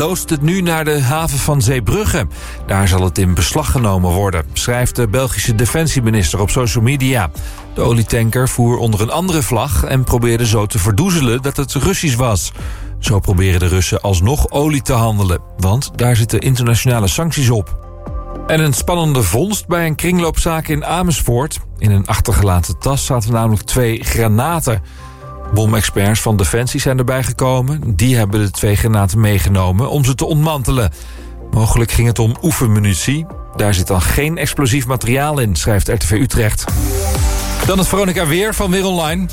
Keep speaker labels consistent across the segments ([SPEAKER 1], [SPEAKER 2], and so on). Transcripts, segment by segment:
[SPEAKER 1] loost het nu naar de haven van Zeebrugge. Daar zal het in beslag genomen worden, schrijft de Belgische defensieminister op social media. De olietanker voer onder een andere vlag en probeerde zo te verdoezelen dat het Russisch was. Zo proberen de Russen alsnog olie te handelen, want daar zitten internationale sancties op. En een spannende vondst bij een kringloopzaak in Amersfoort. In een achtergelaten tas zaten namelijk twee granaten. Bomexperts van Defensie zijn erbij gekomen. Die hebben de twee granaten meegenomen om ze te ontmantelen. Mogelijk ging het om oefenmunitie. Daar zit dan geen explosief materiaal in, schrijft RTV Utrecht. Dan het Veronica Weer van Weer Online.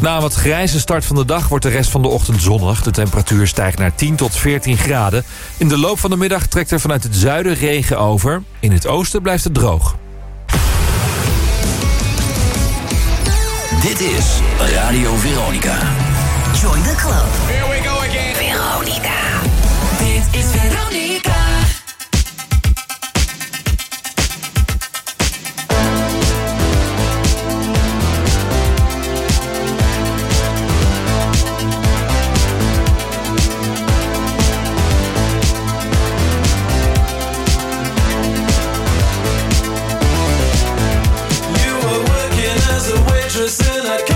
[SPEAKER 1] Na een wat grijze start van de dag wordt de rest van de ochtend zonnig. De temperatuur stijgt naar 10 tot 14 graden. In de loop van de middag trekt er vanuit het zuiden regen over. In het oosten blijft het droog.
[SPEAKER 2] Dit is Radio Veronica.
[SPEAKER 3] Join the club.
[SPEAKER 4] Here we go
[SPEAKER 5] innocent. I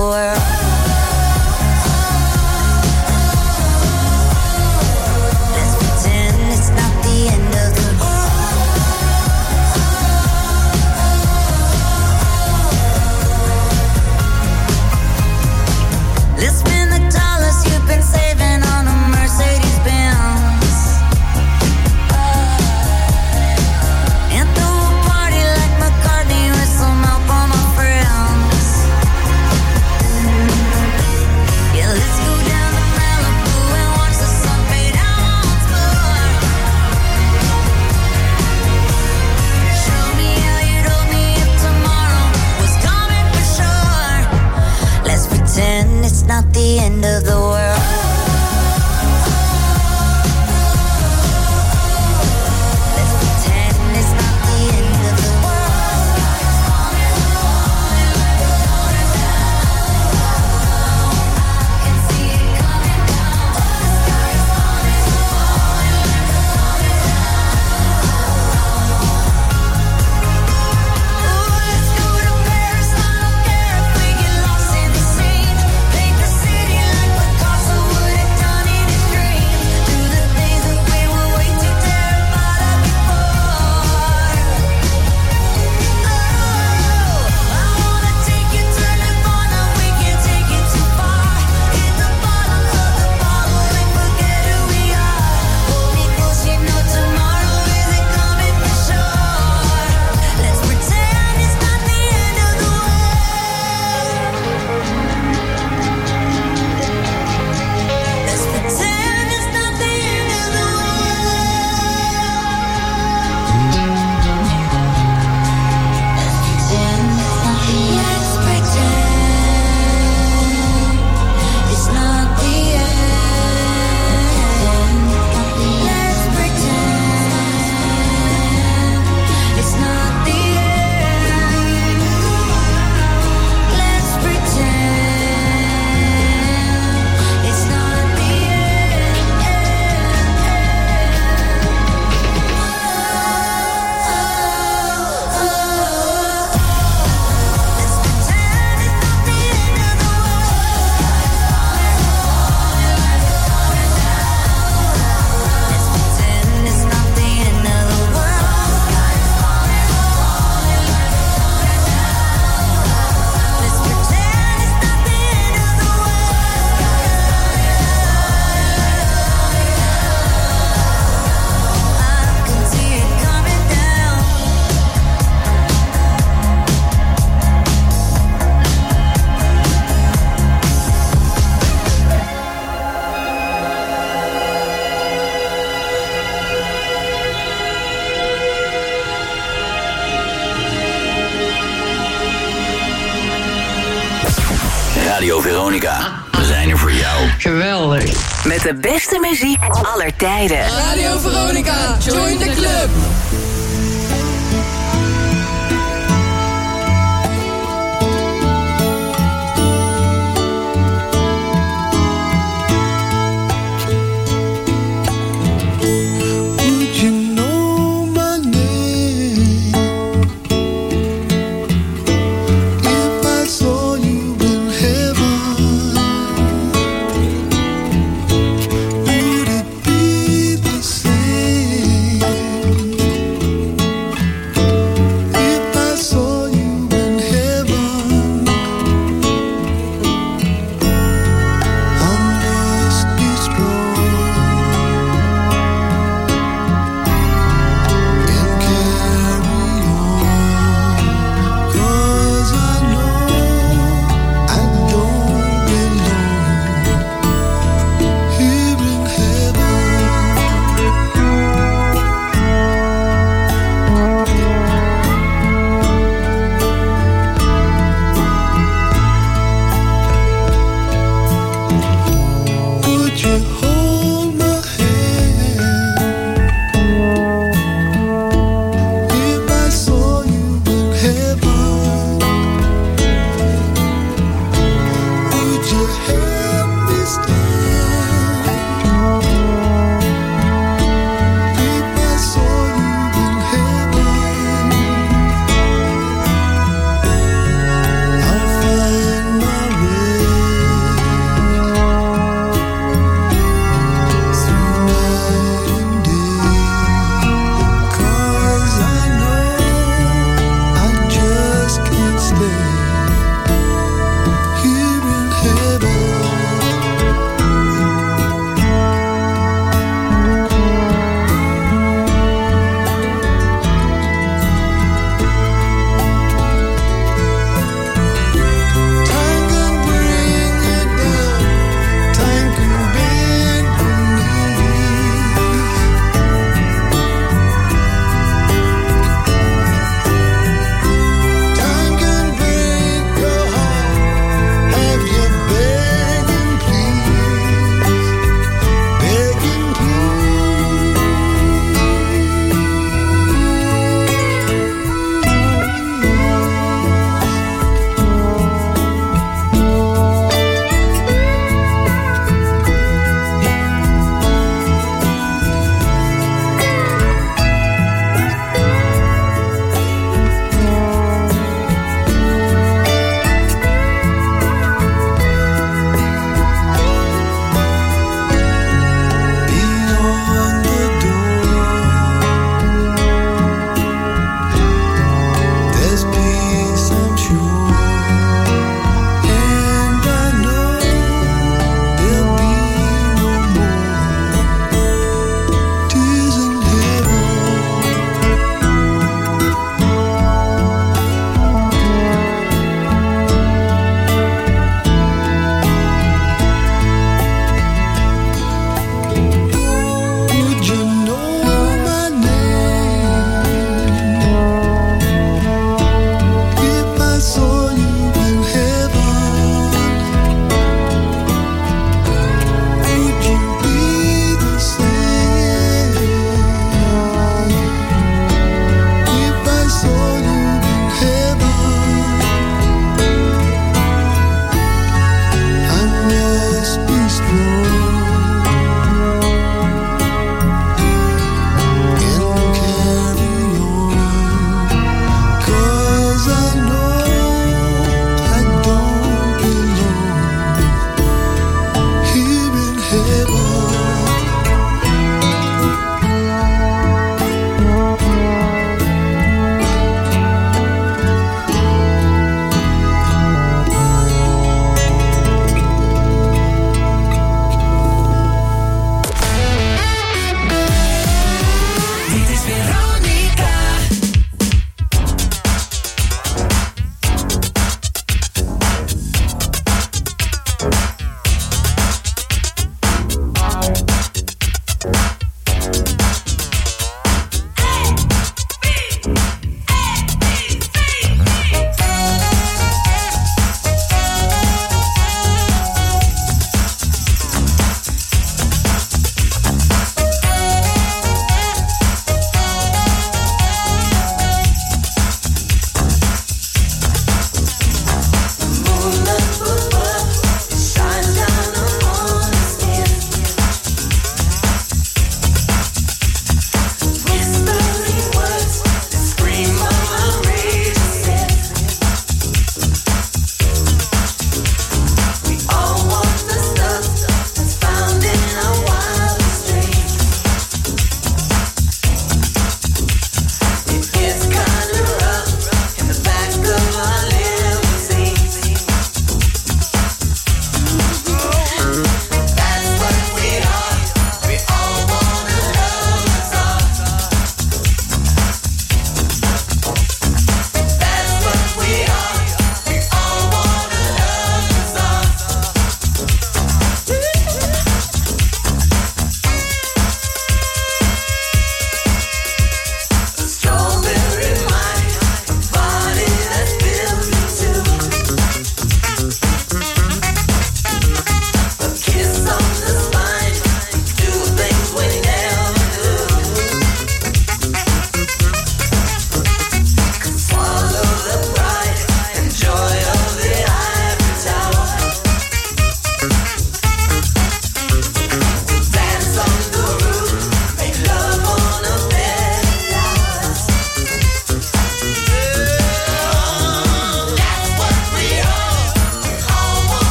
[SPEAKER 6] Leiden.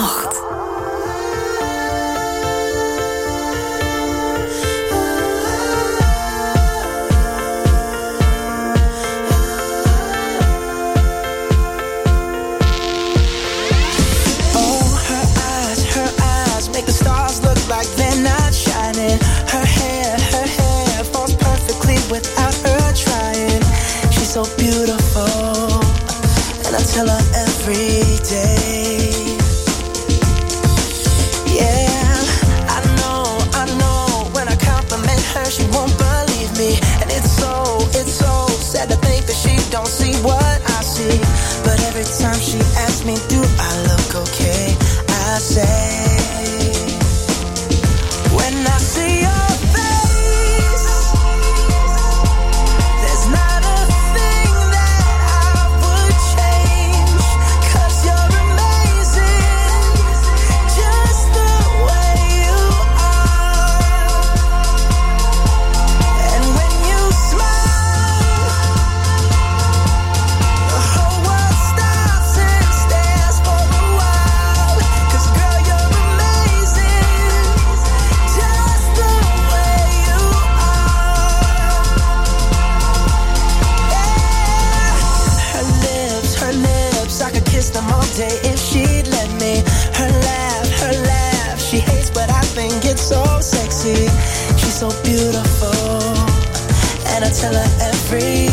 [SPEAKER 6] Wat
[SPEAKER 7] so beautiful, and I tell her every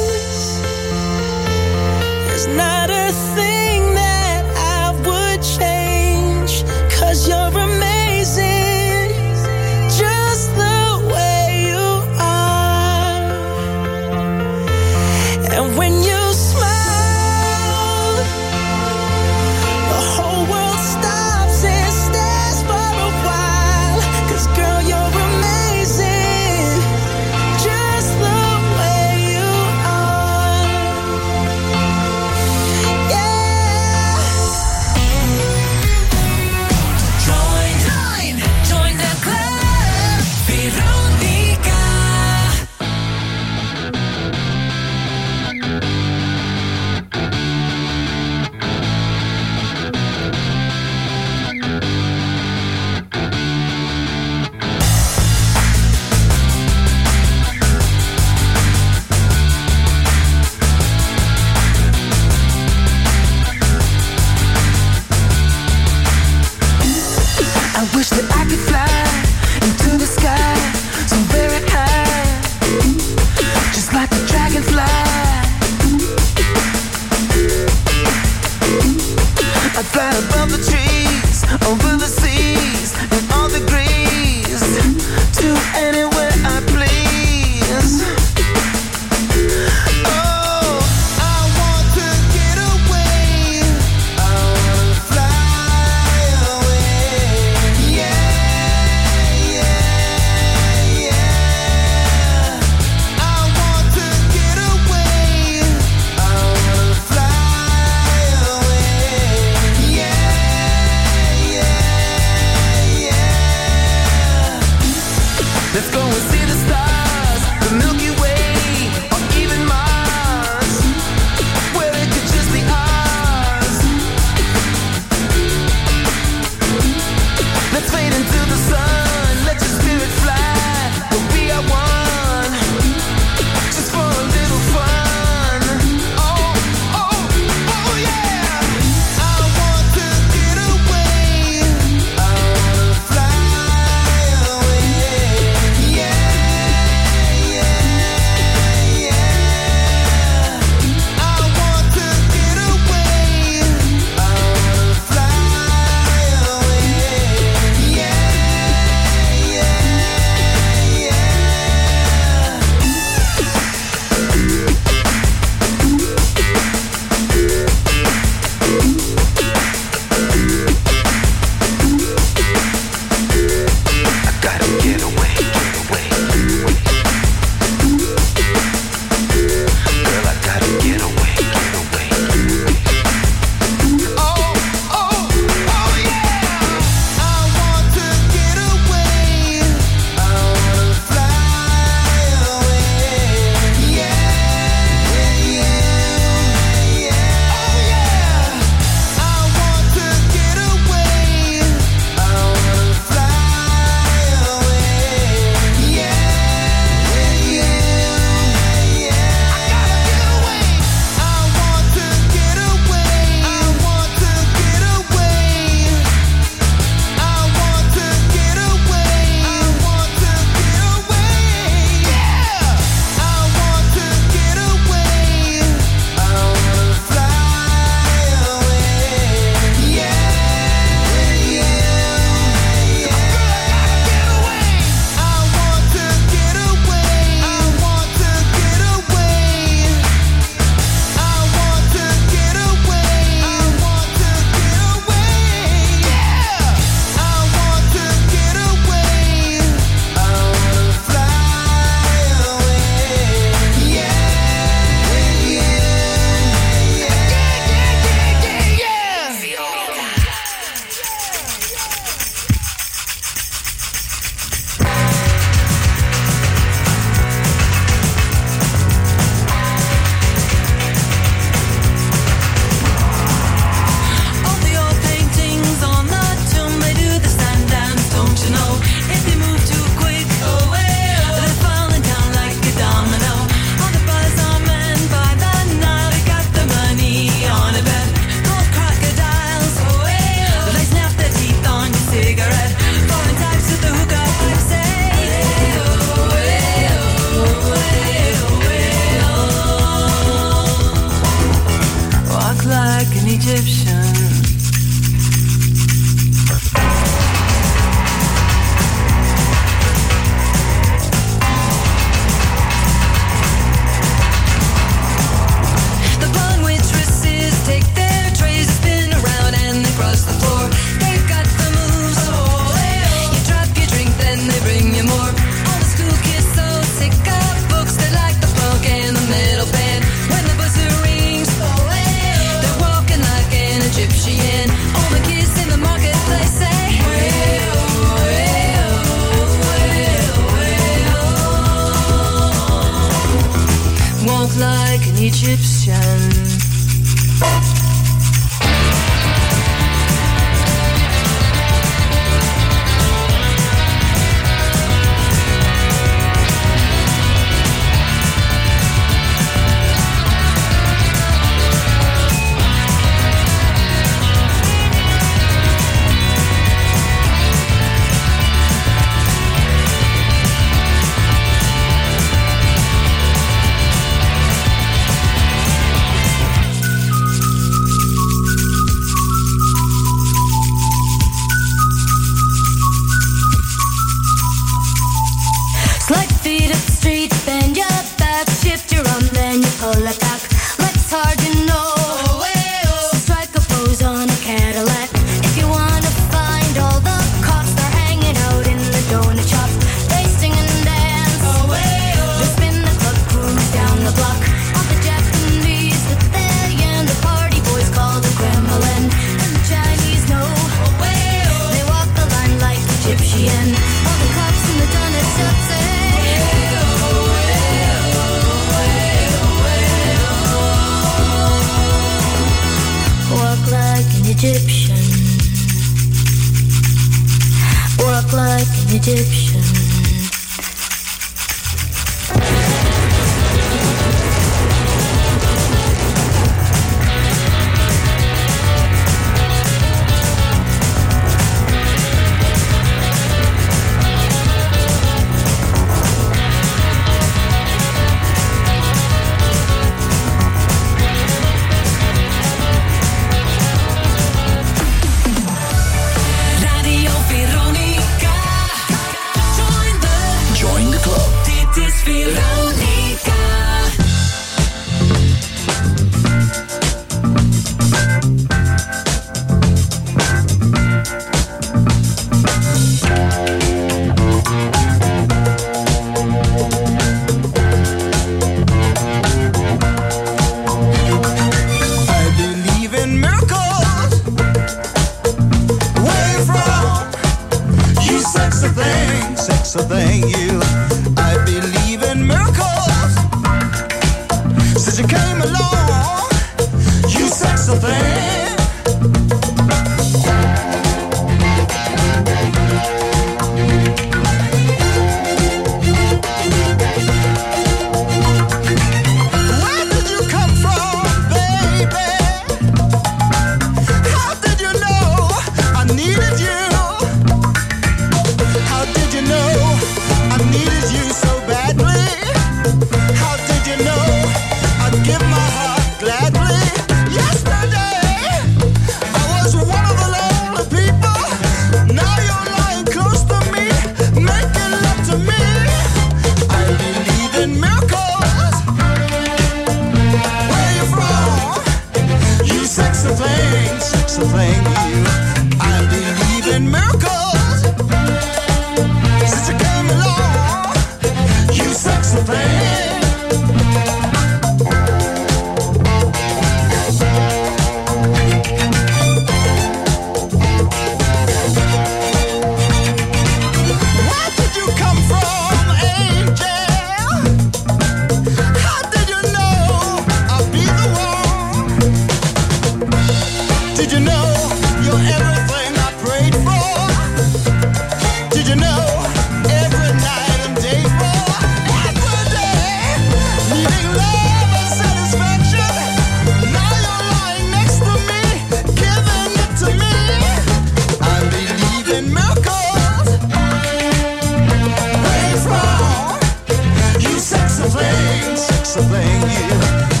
[SPEAKER 7] something you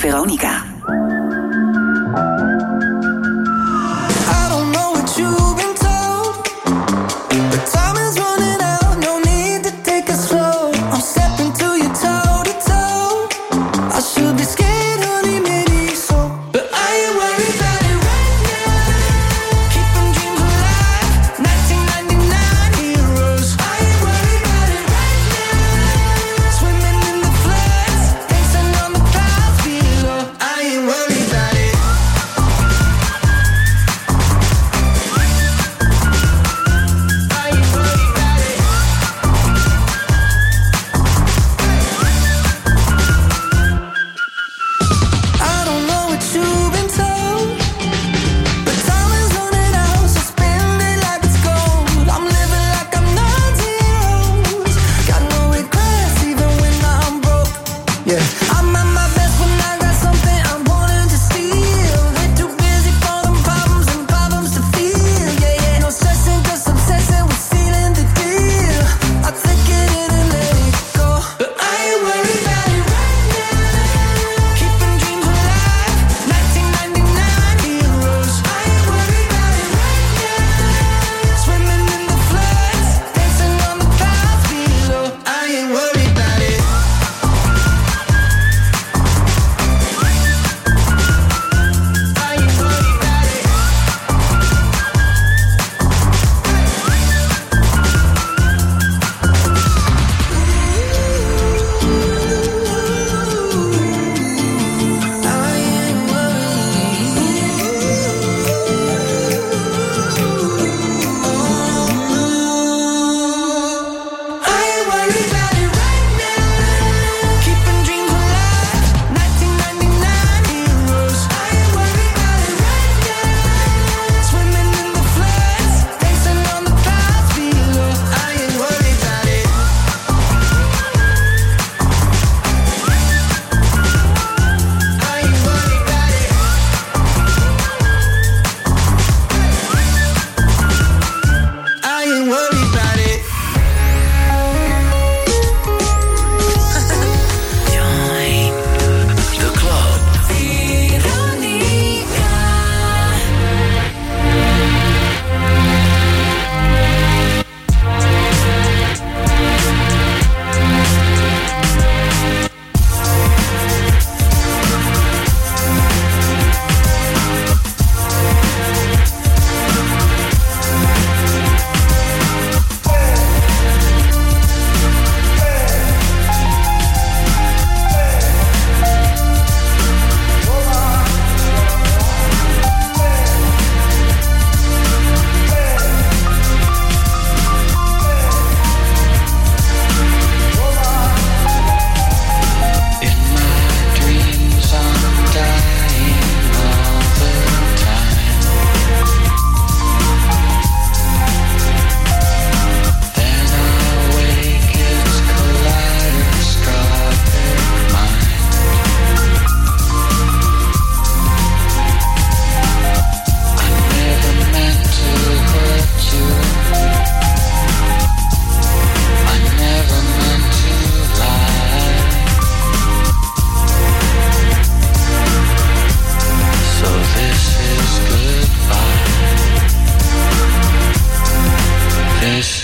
[SPEAKER 3] Veronica.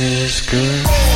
[SPEAKER 3] Is
[SPEAKER 7] goodbye.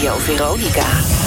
[SPEAKER 6] Radio Veronica.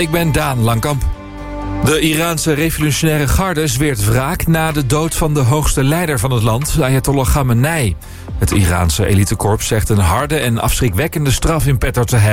[SPEAKER 1] Ik ben Daan Langkamp. De Iraanse revolutionaire garde zweert wraak na de dood van de hoogste leider van het land, Ayatollah Khamenei. Het Iraanse elitekorps zegt een harde en afschrikwekkende straf in petto te hebben.